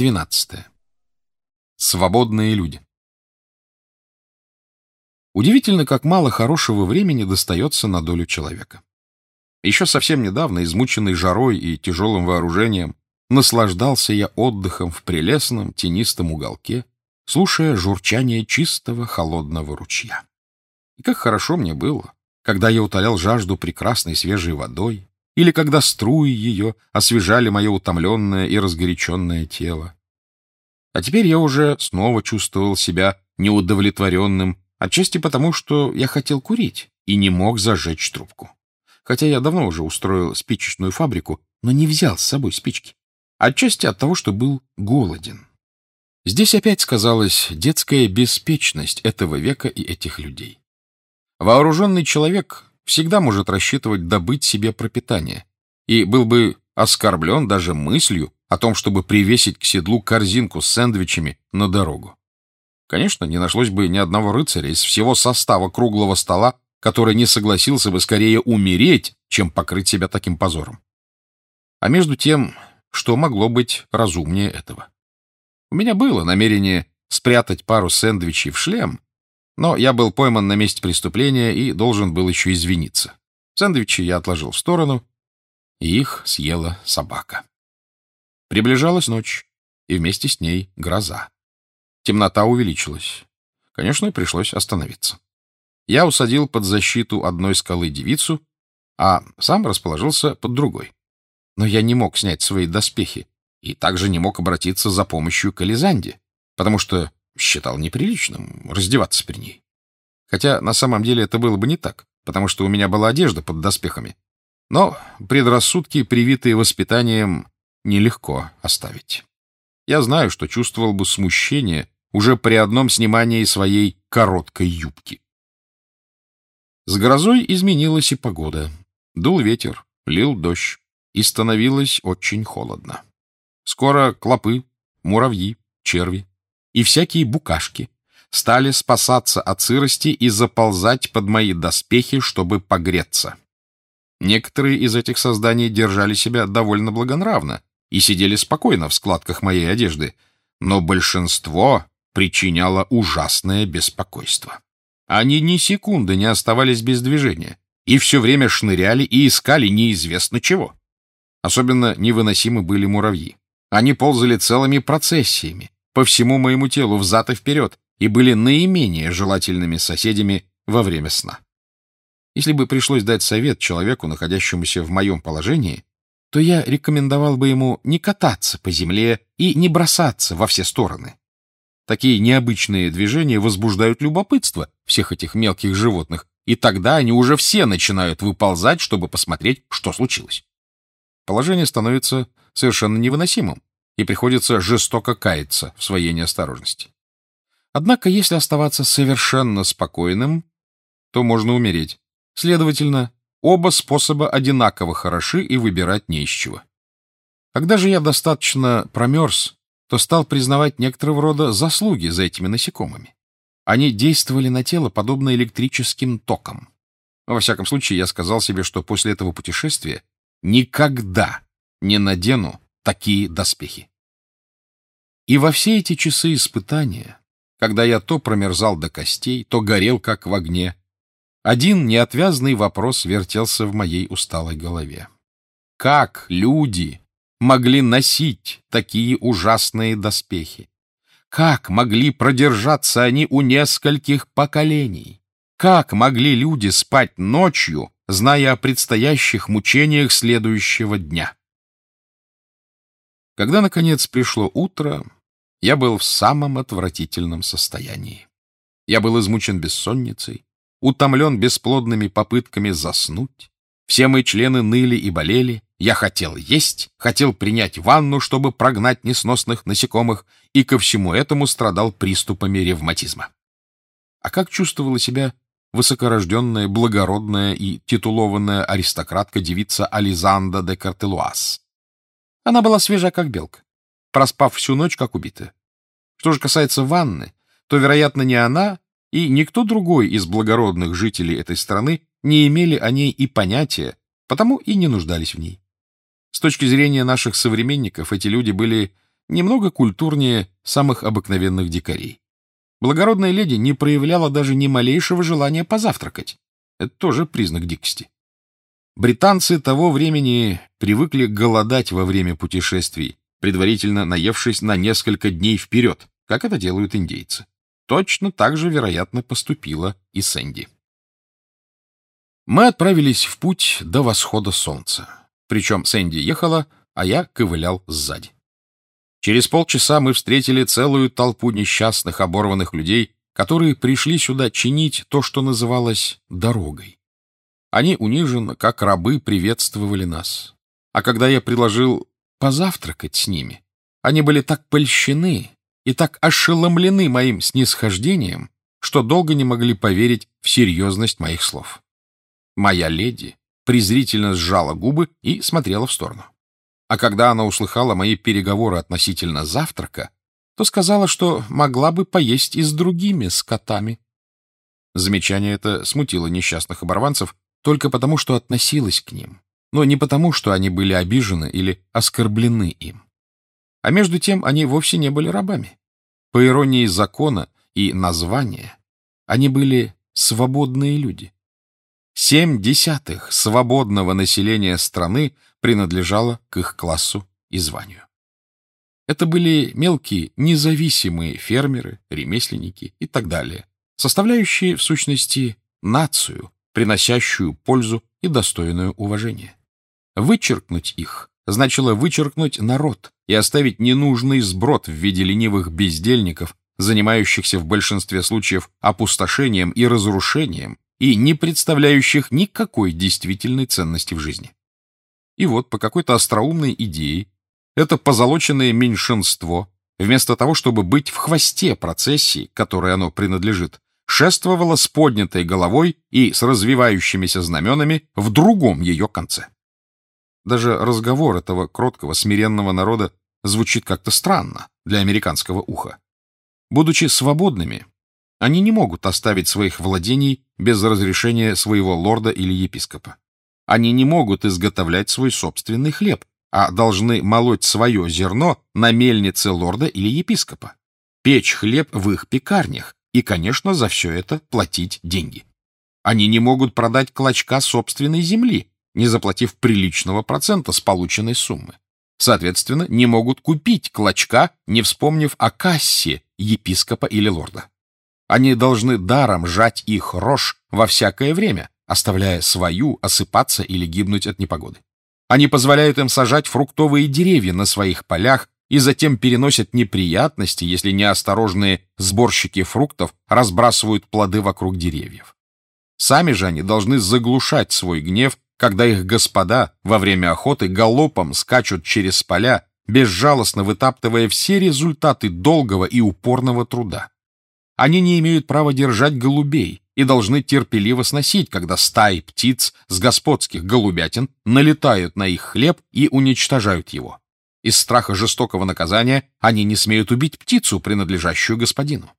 Глава 12. Свободные люди. Удивительно, как мало хорошего времени достается на долю человека. Еще совсем недавно, измученный жарой и тяжелым вооружением, наслаждался я отдыхом в прелестном тенистом уголке, слушая журчание чистого холодного ручья. И как хорошо мне было, когда я утолял жажду прекрасной свежей водой, или когда струи ее освежали мое утомленное и разгоряченное тело. А теперь я уже снова чувствовал себя неудовлетворенным, отчасти потому, что я хотел курить и не мог зажечь трубку. Хотя я давно уже устроил спичечную фабрику, но не взял с собой спички. Отчасти от того, что был голоден. Здесь опять сказалась детская беспечность этого века и этих людей. Вооруженный человек всегда может рассчитывать добыть себе пропитание, и был бы оскорблен даже мыслью о том, чтобы привесить к седлу корзинку с сэндвичами на дорогу. Конечно, не нашлось бы ни одного рыцаря из всего состава круглого стола, который не согласился бы скорее умереть, чем покрыть себя таким позором. А между тем, что могло быть разумнее этого? У меня было намерение спрятать пару сэндвичей в шлем но я был пойман на месте преступления и должен был еще извиниться. Сэндвичи я отложил в сторону, и их съела собака. Приближалась ночь, и вместе с ней гроза. Темнота увеличилась. Конечно, пришлось остановиться. Я усадил под защиту одной скалы девицу, а сам расположился под другой. Но я не мог снять свои доспехи и также не мог обратиться за помощью к Элизанде, потому что считал неприличным раздеваться при ней. Хотя на самом деле это было бы не так, потому что у меня была одежда под доспехами. Но предрассудки, привитые воспитанием, нелегко оставить. Я знаю, что чувствовал бы смущение уже при одном снимании своей короткой юбки. С грозой изменилась и погода. Дул ветер, лил дождь, и становилось очень холодно. Скоро клопы, муравьи, черви и всякие букашки стали спасаться от сырости и заползать под мои доспехи, чтобы погреться. Некоторые из этих созданий держали себя довольно благонравно и сидели спокойно в складках моей одежды, но большинство причиняло ужасное беспокойство. Они ни секунды не оставались без движения и все время шныряли и искали неизвестно чего. Особенно невыносимы были муравьи. Они ползали целыми процессиями, по всему моему телу взад и вперед и были наименее желательными соседями во время сна. Если бы пришлось дать совет человеку, находящемуся в моем положении, то я рекомендовал бы ему не кататься по земле и не бросаться во все стороны. Такие необычные движения возбуждают любопытство всех этих мелких животных, и тогда они уже все начинают выползать, чтобы посмотреть, что случилось. Положение становится совершенно невыносимым и приходится жестоко каяться в своей неосторожности. Однако, если оставаться совершенно спокойным, то можно умереть. Следовательно, оба способа одинаково хороши и выбирать не из чего. Когда же я достаточно промерз, то стал признавать некоторого рода заслуги за этими насекомыми. Они действовали на тело подобно электрическим токам. Во всяком случае, я сказал себе, что после этого путешествия никогда не надену такие доспехи. И во все эти часы испытания, когда я то промерзал до костей, то горел, как в огне, один неотвязный вопрос вертелся в моей усталой голове. Как люди могли носить такие ужасные доспехи? Как могли продержаться они у нескольких поколений? Как могли люди спать ночью, зная о предстоящих мучениях следующего дня? Когда, наконец, пришло утро, я был в самом отвратительном состоянии. Я был измучен бессонницей, утомлен бесплодными попытками заснуть. Все мои члены ныли и болели. Я хотел есть, хотел принять ванну, чтобы прогнать несносных насекомых, и ко всему этому страдал приступами ревматизма. А как чувствовала себя высокорожденная, благородная и титулованная аристократка-девица Ализанда де Картелуаз? Она была свежа, как белка проспав всю ночь, как убитая. Что же касается ванны, то, вероятно, ни она и никто другой из благородных жителей этой страны не имели о ней и понятия, потому и не нуждались в ней. С точки зрения наших современников, эти люди были немного культурнее самых обыкновенных дикарей. Благородная леди не проявляла даже ни малейшего желания позавтракать. Это тоже признак дикости. Британцы того времени привыкли голодать во время путешествий, предварительно наевшись на несколько дней вперед, как это делают индейцы. Точно так же, вероятно, поступила и Сэнди. Мы отправились в путь до восхода солнца. Причем Сэнди ехала, а я ковылял сзади. Через полчаса мы встретили целую толпу несчастных, оборванных людей, которые пришли сюда чинить то, что называлось дорогой. Они униженно, как рабы, приветствовали нас. А когда я предложил позавтракать с ними, они были так польщены и так ошеломлены моим снисхождением, что долго не могли поверить в серьезность моих слов. Моя леди презрительно сжала губы и смотрела в сторону. А когда она услыхала мои переговоры относительно завтрака, то сказала, что могла бы поесть и с другими скотами. Замечание это смутило несчастных оборванцев только потому, что относилось к ним, но не потому, что они были обижены или оскорблены им. А между тем они вовсе не были рабами. По иронии закона и названия, они были свободные люди. Семь десятых свободного населения страны принадлежало к их классу и званию. Это были мелкие, независимые фермеры, ремесленники и так далее, составляющие, в сущности, нацию, приносящую пользу и достойную уважения. Вычеркнуть их значило вычеркнуть народ и оставить ненужный сброд в виде ленивых бездельников, занимающихся в большинстве случаев опустошением и разрушением и не представляющих никакой действительной ценности в жизни. И вот по какой-то остроумной идее это позолоченное меньшинство, вместо того, чтобы быть в хвосте процессии, которой оно принадлежит, шествовало с поднятой головой и с развивающимися знаменами в другом ее конце. Даже разговор этого кроткого, смиренного народа звучит как-то странно для американского уха. Будучи свободными, они не могут оставить своих владений без разрешения своего лорда или епископа. Они не могут изготовлять свой собственный хлеб, а должны молоть свое зерно на мельнице лорда или епископа, печь хлеб в их пекарнях и, конечно, за все это платить деньги. Они не могут продать клочка собственной земли, не заплатив приличного процента с полученной суммы. Соответственно, не могут купить клочка, не вспомнив о кассе епископа или лорда. Они должны даром жать их рожь во всякое время, оставляя свою осыпаться или гибнуть от непогоды. Они позволяют им сажать фруктовые деревья на своих полях и затем переносят неприятности, если неосторожные сборщики фруктов разбрасывают плоды вокруг деревьев. Сами же они должны заглушать свой гнев, когда их господа во время охоты галопом скачут через поля, безжалостно вытаптывая все результаты долгого и упорного труда. Они не имеют права держать голубей и должны терпеливо сносить, когда стаи птиц с господских голубятин налетают на их хлеб и уничтожают его. Из страха жестокого наказания они не смеют убить птицу, принадлежащую господину.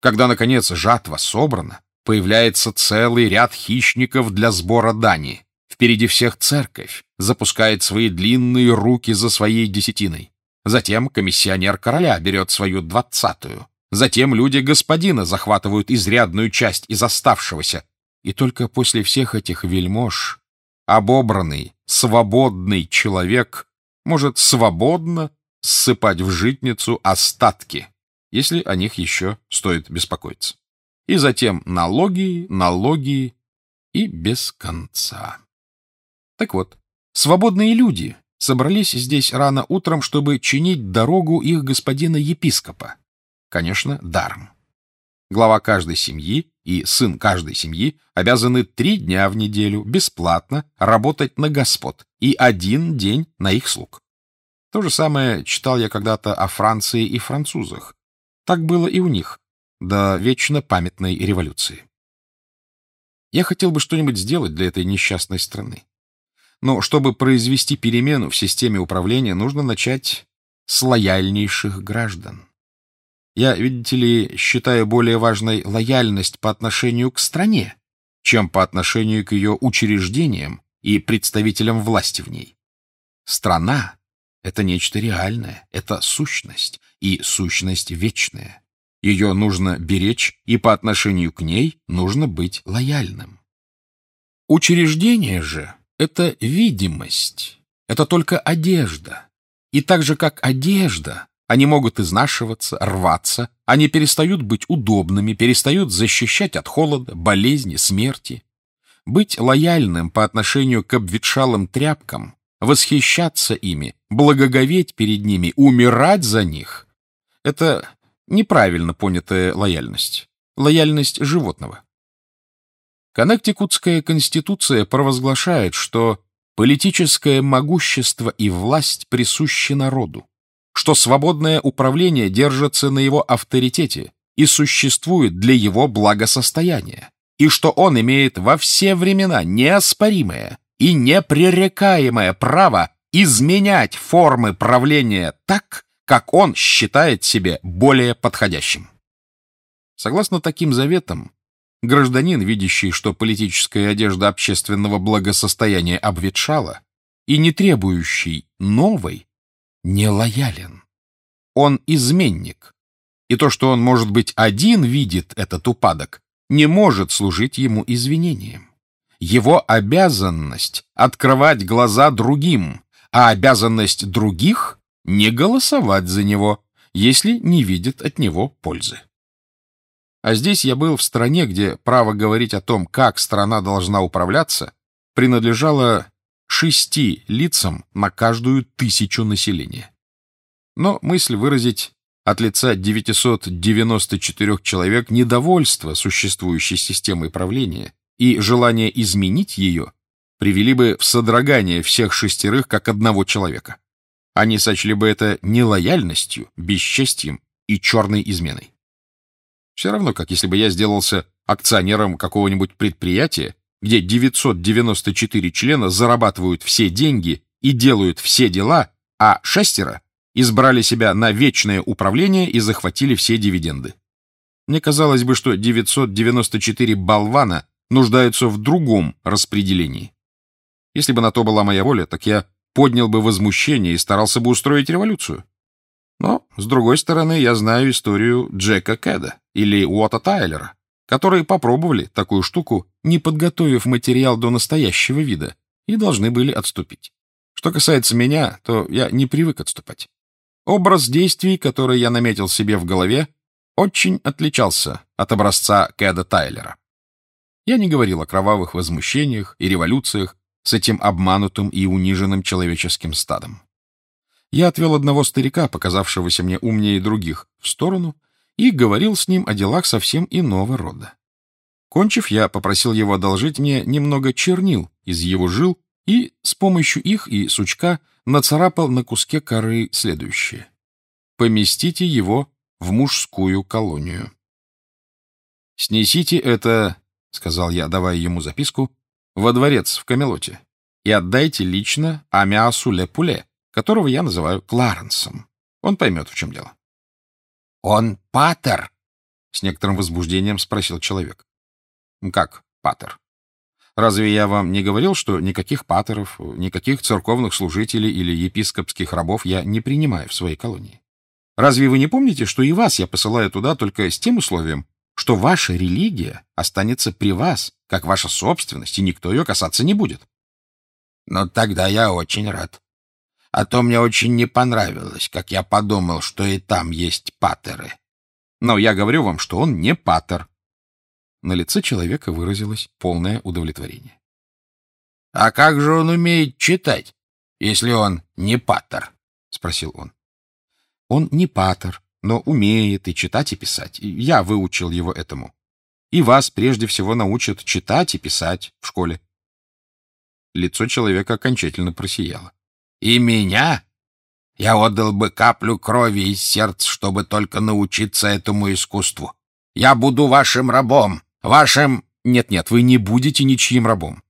Когда, наконец, жатва собрана, появляется целый ряд хищников для сбора дани. Впереди всех церковь запускает свои длинные руки за своей десятиной. Затем комиссионер короля берет свою двадцатую. Затем люди господина захватывают изрядную часть из оставшегося. И только после всех этих вельмож обобранный, свободный человек может свободно ссыпать в житницу остатки, если о них еще стоит беспокоиться. И затем налоги, налоги и без конца. Так вот, свободные люди собрались здесь рано утром, чтобы чинить дорогу их господина епископа конечно, даром. Глава каждой семьи и сын каждой семьи обязаны три дня в неделю бесплатно работать на господ и один день на их слуг. То же самое читал я когда-то о Франции и французах. Так было и у них, до вечно памятной революции. Я хотел бы что-нибудь сделать для этой несчастной страны. Но чтобы произвести перемену в системе управления, нужно начать с лояльнейших граждан. Я, видите ли, считаю более важной лояльность по отношению к стране, чем по отношению к ее учреждениям и представителям власти в ней. Страна Это нечто реальное, это сущность, и сущность вечная. Ее нужно беречь, и по отношению к ней нужно быть лояльным. Учреждение же — это видимость, это только одежда. И так же, как одежда, они могут изнашиваться, рваться, они перестают быть удобными, перестают защищать от холода, болезни, смерти. Быть лояльным по отношению к обветшалым тряпкам восхищаться ими, благоговеть перед ними, умирать за них — это неправильно понятая лояльность. Лояльность животного. Коннектикутская конституция провозглашает, что политическое могущество и власть присущи народу, что свободное управление держится на его авторитете и существует для его благосостояния, и что он имеет во все времена неоспоримое, и непререкаемое право изменять формы правления так, как он считает себе более подходящим. Согласно таким заветам, гражданин, видящий, что политическая одежда общественного благосостояния обветшала, и не требующий новой, не лоялен. Он изменник, и то, что он, может быть, один видит этот упадок, не может служить ему извинением. Его обязанность — открывать глаза другим, а обязанность других — не голосовать за него, если не видят от него пользы. А здесь я был в стране, где право говорить о том, как страна должна управляться, принадлежало шести лицам на каждую тысячу населения. Но мысль выразить от лица 994 человек недовольство существующей системой правления и желание изменить ее привели бы в содрогание всех шестерых как одного человека. Они сочли бы это нелояльностью, бесчестием и черной изменой. Все равно, как если бы я сделался акционером какого-нибудь предприятия, где 994 члена зарабатывают все деньги и делают все дела, а шестеро избрали себя на вечное управление и захватили все дивиденды. Мне казалось бы, что 994 болвана нуждаются в другом распределении. Если бы на то была моя воля, так я поднял бы возмущение и старался бы устроить революцию. Но, с другой стороны, я знаю историю Джека Кэда или Уотта Тайлера, которые попробовали такую штуку, не подготовив материал до настоящего вида, и должны были отступить. Что касается меня, то я не привык отступать. Образ действий, который я наметил себе в голове, очень отличался от образца Кэда Тайлера. Я не говорил о кровавых возмущениях и революциях с этим обманутым и униженным человеческим стадом. Я отвел одного старика, показавшегося мне умнее других, в сторону и говорил с ним о делах совсем иного рода. Кончив, я попросил его одолжить мне немного чернил из его жил и с помощью их и сучка нацарапал на куске коры следующее. «Поместите его в мужскую колонию». «Снесите это — сказал я, давая ему записку, — во дворец в Камелоте и отдайте лично Амиасу Ле-Пуле, которого я называю Кларенсом. Он поймет, в чем дело. — Он патер? — с некоторым возбуждением спросил человек. — Как патер? Разве я вам не говорил, что никаких патеров, никаких церковных служителей или епископских рабов я не принимаю в своей колонии? Разве вы не помните, что и вас я посылаю туда только с тем условием, что ваша религия останется при вас, как ваша собственность, и никто ее касаться не будет. Но тогда я очень рад. А то мне очень не понравилось, как я подумал, что и там есть патеры. Но я говорю вам, что он не патер. На лице человека выразилось полное удовлетворение. — А как же он умеет читать, если он не патер? — спросил он. — Он не патер, но умеет и читать, и писать. Я выучил его этому. И вас прежде всего научат читать и писать в школе. Лицо человека окончательно просияло. — И меня? Я отдал бы каплю крови из сердца, чтобы только научиться этому искусству. Я буду вашим рабом, вашим... Нет-нет, вы не будете ничьим рабом.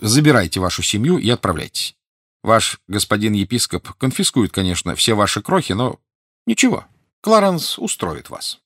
Забирайте вашу семью и отправляйтесь. Ваш господин епископ конфискует, конечно, все ваши крохи, но ничего, Кларенс устроит вас.